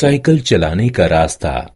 Cycle चलाने का रास्ता।